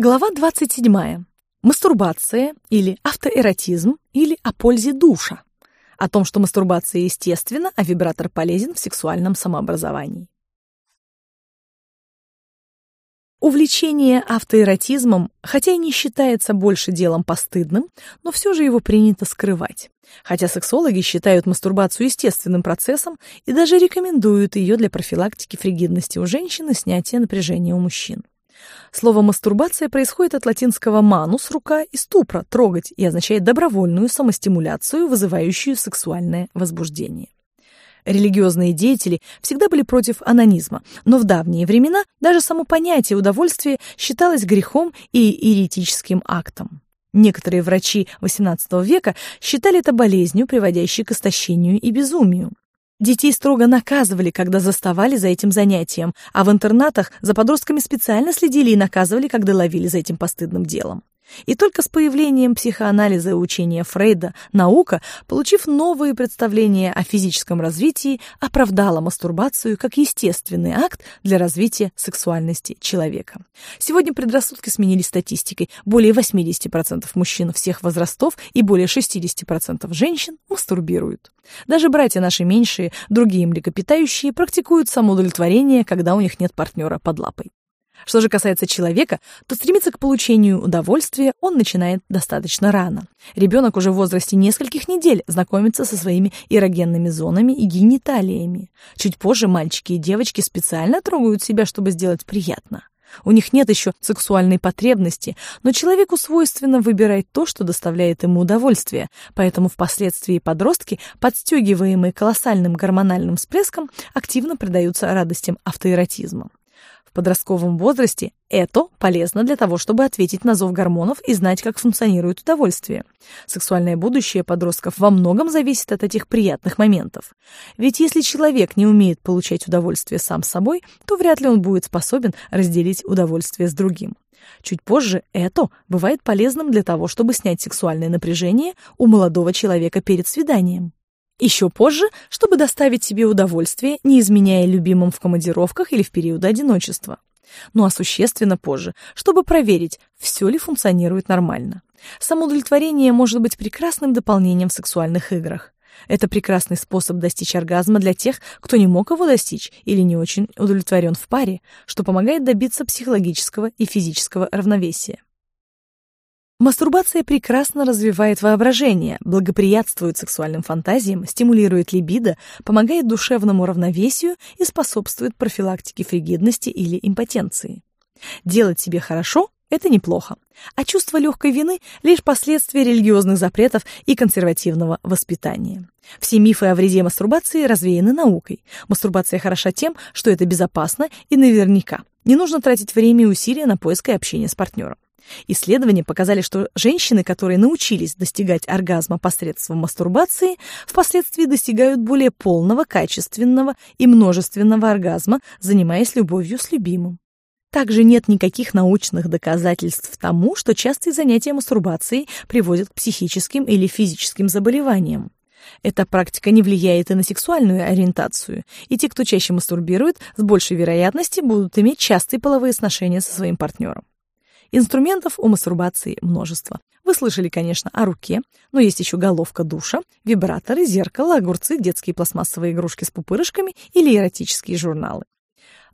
Глава 27. Мастурбация или автоэротизм или о пользе душа. О том, что мастурбация естественна, а вибратор полезен в сексуальном самообразовании. Увлечение автоэротизмом, хотя и не считается больше делом постыдным, но все же его принято скрывать. Хотя сексологи считают мастурбацию естественным процессом и даже рекомендуют ее для профилактики фригидности у женщин и снятия напряжения у мужчин. Слово «мастурбация» происходит от латинского «манус» — рука и «ступра» — трогать и означает добровольную самостимуляцию, вызывающую сексуальное возбуждение. Религиозные деятели всегда были против анонизма, но в давние времена даже само понятие удовольствия считалось грехом и еретическим актом. Некоторые врачи XVIII века считали это болезнью, приводящей к истощению и безумию. Детей строго наказывали, когда заставали за этим занятием, а в интернатах за подростками специально следили и наказывали, когда ловили за этим постыдным делом. И только с появлением психоанализа и учения Фрейда наука, получив новые представления о физическом развитии, оправдала мастурбацию как естественный акт для развития сексуальности человека. Сегодня предрассудки сменились статистикой. Более 80% мужчин всех возрастов и более 60% женщин мастурбируют. Даже братья наши меньшие, другие млекопитающие, практикуют самоудовлетворение, когда у них нет партнера под лапой. Что же касается человека, то стремиться к получению удовольствия он начинает достаточно рано. Ребенок уже в возрасте нескольких недель знакомится со своими эрогенными зонами и гениталиями. Чуть позже мальчики и девочки специально трогают себя, чтобы сделать приятно. У них нет еще сексуальной потребности, но человеку свойственно выбирать то, что доставляет ему удовольствие, поэтому впоследствии подростки, подстегиваемые колоссальным гормональным всплеском, активно предаются радостям автоэротизма. В подростковом возрасте это полезно для того, чтобы ответить на зов гормонов и знать, как функционирует удовольствие. Сексуальное будущее подростков во многом зависит от этих приятных моментов. Ведь если человек не умеет получать удовольствие сам собой, то вряд ли он будет способен разделить удовольствие с другим. Чуть позже это бывает полезным для того, чтобы снять сексуальное напряжение у молодого человека перед свиданием. Еще позже, чтобы доставить себе удовольствие, не изменяя любимым в командировках или в период одиночества. Ну а существенно позже, чтобы проверить, все ли функционирует нормально. Самоудовлетворение может быть прекрасным дополнением в сексуальных играх. Это прекрасный способ достичь оргазма для тех, кто не мог его достичь или не очень удовлетворен в паре, что помогает добиться психологического и физического равновесия. Мастурбация прекрасно развивает воображение, благоприятствует сексуальным фантазиям, стимулирует либидо, помогает душевному равновесию и способствует профилактике фригидности или импотенции. Делать себе хорошо – это неплохо, а чувство легкой вины – лишь последствия религиозных запретов и консервативного воспитания. Все мифы о вреде мастурбации развеяны наукой. Мастурбация хороша тем, что это безопасно и наверняка. Не нужно тратить время и усилия на поиск и общение с партнером. Исследования показали, что женщины, которые научились достигать оргазма посредством мастурбации, впоследствии достигают более полного, качественного и множественного оргазма, занимаясь любовью с любимым. Также нет никаких научных доказательств тому, что частые занятия мастурбацией приводят к психическим или физическим заболеваниям. Эта практика не влияет и на сексуальную ориентацию, и те, кто чаще мастурбирует, с большей вероятностью будут иметь частые половые сношения со своим партнером. Инструментов у мастурбации множество. Вы слышали, конечно, о руке, но есть еще головка душа, вибраторы, зеркало, огурцы, детские пластмассовые игрушки с пупырышками или эротические журналы.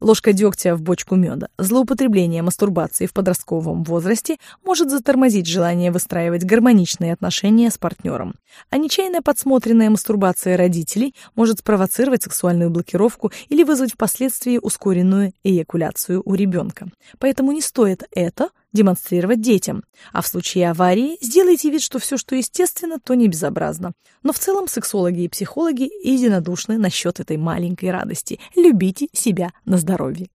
Ложка дегтя в бочку меда. Злоупотребление мастурбацией в подростковом возрасте может затормозить желание выстраивать гармоничные отношения с партнером. А нечаянная подсмотренная мастурбация родителей может спровоцировать сексуальную блокировку или вызвать впоследствии ускоренную эякуляцию у ребенка. Поэтому не стоит это демонстрировать детям. А в случае аварии сделайте вид, что все, что естественно, то не безобразно. Но в целом сексологи и психологи единодушны насчет этой маленькой радости. Любите себя на здоровье.